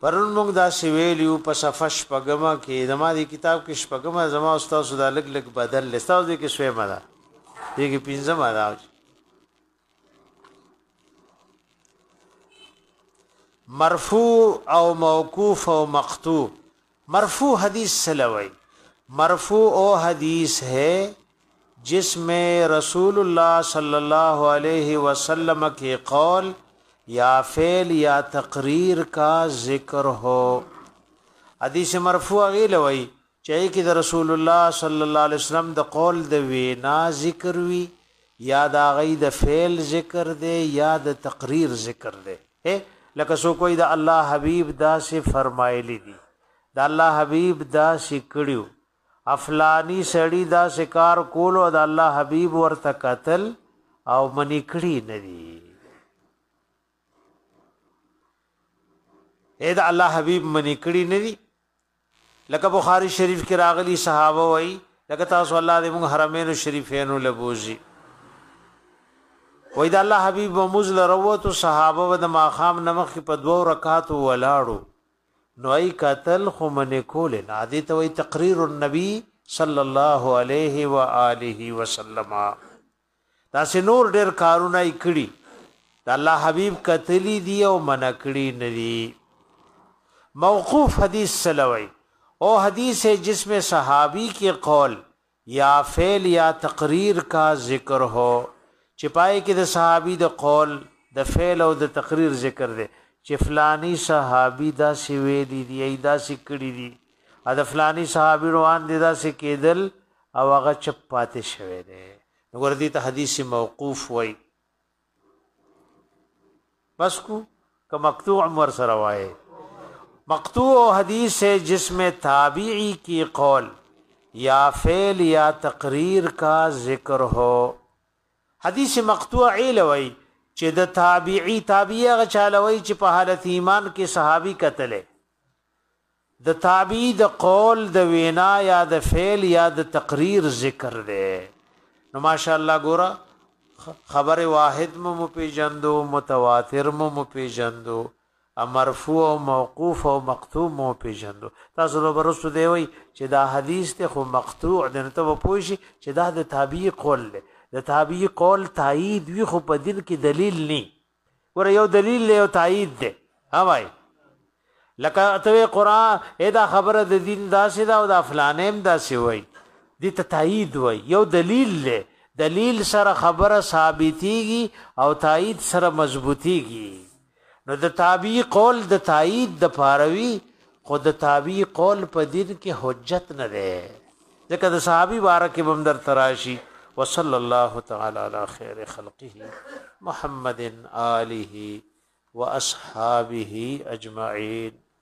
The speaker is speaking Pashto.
پرون موږ دا سی ویلیو په صفه شپږمه کې زما د کتاب کې شپږمه زما استاد سودا لګ لګ بدل لستاو دې کې سویمه ده دې کې پنځمه ده مرفوع او موقوف او مقطوع مرفوع حدیث څه له وایي؟ مرفوع هغه حدیث هې جس مې رسول الله صلی الله علیه وسلم کې قول یا فعل یا تقریر کا ذکر هو حدیث مرفوع هغه له وایي چې کې د رسول الله صلی الله علیه وسلم د قول د وینا ذکر وی یا دا غي د فعل ذکر دی یا د تقریر ذکر دی اے لکه سو کوئی د الله حبیب دا سی فرمایلی دی د الله حبیب دا سی کړیو افلانی سړی دا سکار کول او د الله حبیب ورته قتل او منی کړی ندی اے د الله حبیب منی کړی ندی لکه بخاری شریف کې راغلي صحابه وایي لکه تاسو الله دې موږ حرمینو شریفینو لبوزي وای دا الله حبیب ومز لروت صحابه و د ماخام نمخ په دوو رکعات ولاړو نو ای قتل خو من کول نه دي ته وای تقریر النبی صلی الله علیه و آله وسلم داسې نور ډېر کارونه یې کړي د الله حبیب کتلی دی او منع کړی ندی موقوف حدیث سلوی او حدیث ہے جس میں صحابی کے قول یا فعل یا تقریر کا ذکر ہو چپائے کې د صحابي د قول د فعل او د تقریر ذکر دی چې فلانی صحابي دا سی ویلی دی ای دا سی کړی دی ا د فلانی صحابي روان دی دا سی کېدل او هغه چپ پاتې شوی دی نو ګور دي ته حدیث موقوف وای بس کو که مقطوع ور سره وای مقطوع حدیث ہے جس میں تابعی کی قول یا فعل یا تقریر کا ذکر ہو حدیث مقطوع علوی چې د تابعی تابعی هغه چالوی چې په حالت ایمان کې صحابي قتل د تابع د قول د وینا یا د فعل یا د تقریر ذکر دی نو ماشاءالله ګوره خبر واحد مو پیجندو متواتر مو پیجندو مرفوع او موقوف او مقطوع مو پیجندو تاسو له برسو دی وی چې دا حدیث ته خو مقطوع د نته په پوه شي چې دا د تابع قول دی د تابع قول تایید وی خو په دین کې دلیل نه ګوره یو دلیل دی او تایید دی ها وای لکه ته قران ادا خبره د دین داسې دا او د افلانیم داسې وای دي ته تایید وای یو دلیل دی دلیل سره خبره ثابتېږي او تایید سره مضبوطېږي نو د تابع قول د تایید د پاروي خود تابع قول په دین کې حجت نه دی ځکه د صحابي باره کې بم در تراشي وصلی الله تعالی علی خیر خلقه محمد آله واصحابه اجمعین